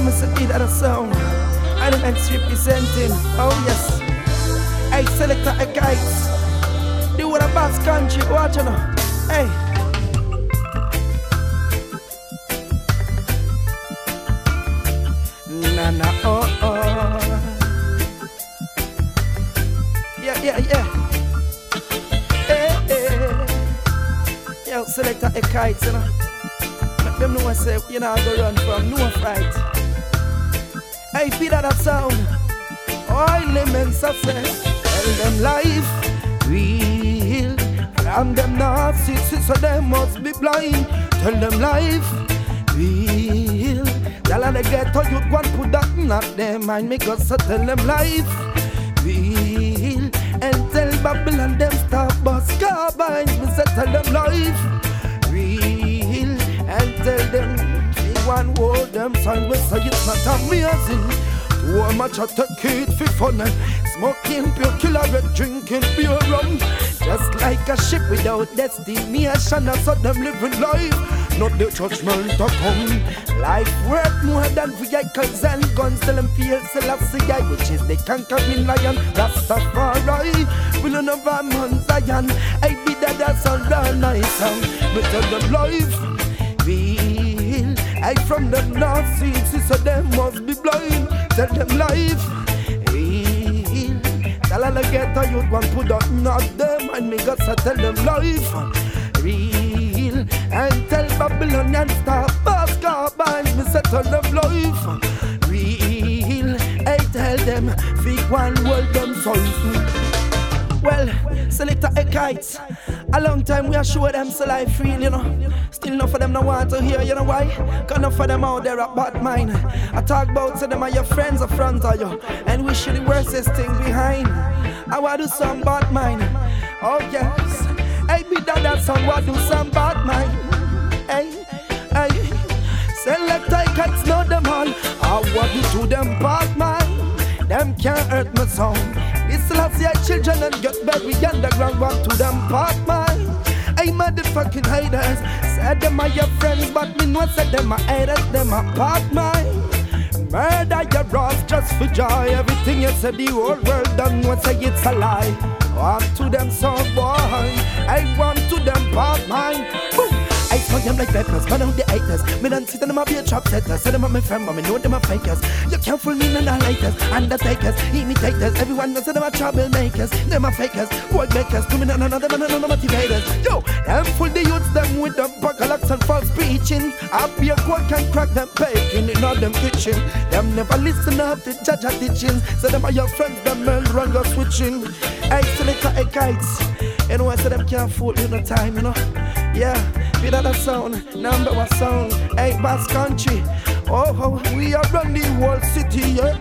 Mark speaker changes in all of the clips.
Speaker 1: I'm a Bidada sound. Elements representing. Oh yes. Hey, selector, hey guys. Do what a Basque Country. Watch you know. Hey. Na na oh oh. Yeah yeah yeah. Yo, selector, Ekaitz, you know. Let them know I say you know I go run from no fright. Hey, Bidada sound. All elements I say, tell them life real. From them narcissists, so they must be blind. Tell them life real. Tell them they get to you, one put that not their mind. Make us so tell them life real. And tell Babylon them stop bus carbines. Me say tell them life one hold them sign. We say it's not amazing. Too much I take it for fun? Smoking pure killer red, drinking beer rum. Just like a ship without destination I saw them living life Not the judgment to come. Life worth more than vehicles and guns. Tell them feel Selassie Which is the conquering lion Rastafari We don't have a man Zion. I be that that's all the nice Me tell them life I from them Nazis So them must be blind Tell them life real. Tell all the ghetto youth one put up not them and me got to tell them life real. And tell Babylonian stop boss carbines me say tell them life real. I tell them fake one world them souls. Well, selector Ekaitz. A long time we are sure them so life real, you know. Still enough of them no want to hear, you know why? Cause enough of them out there at bad mind. I talk about to them are your friends in front of you. And wish you the worstest thing behind. I want to do some bad mind. Oh yes. Hey, Bidada song, do some bad mind. Hey, hey. Selector Ekaitz know them all. I want do to them bad mind. Them can't hurt my song. Year children and get buried underground walk to them park mine. Hey motherfucking haters, said them are your friends, but me know said them are haters, them are part mine. Murder your bros just for joy. Everything you said, the whole world done know say it's a lie. Want to them so boy, I want to them part mine. Boom. I them like peppers, man out the haters. Me done sit them a be a trap setters. Say them a my friend, but me know them a fakers. You can't fool me none of lighters, undertakers, imitators. Everyone knows them a troublemakers. Them a fakers, world makers. To me none of them and none motivators. Yo, them fool the youths them with them buckalocks and false preaching. I be a quack can crack them baking in all them kitchen. Them never listen up to judge a teaching. Say them are your friends, them men run go switching. Hey kites. You know I say them can't fool you no time, you know. Yeah, Bidada sound, number one sound, hey Basque Country. Oh, oh, we are run the whole city, yeah.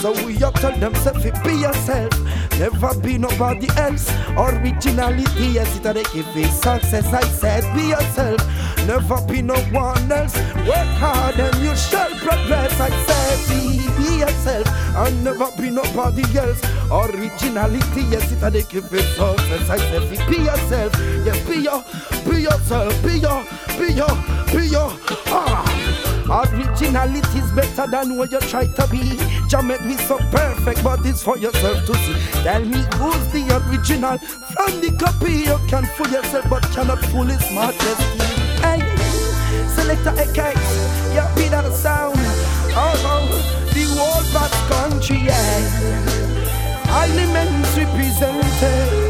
Speaker 1: So we are tell them self be yourself. Never be nobody else. Originality, yes, it a give me success. I said be yourself. Never be no one else. Work hard and you shall progress. Nobody else. Originality, yes, it a they give me success. I said be yourself. Yes, be your, be yourself. Be your, be your, be your. Ah. Originality is better than what you try to be. Jah make me so perfect, but it's for yourself to see. Tell me who's the original from the copy. You can fool yourself, but cannot fool his smartest key. Hey, selector Ekaitz, yeah, Bidada sound. Oh, oh, the Basque Country, yeah. Elements represented.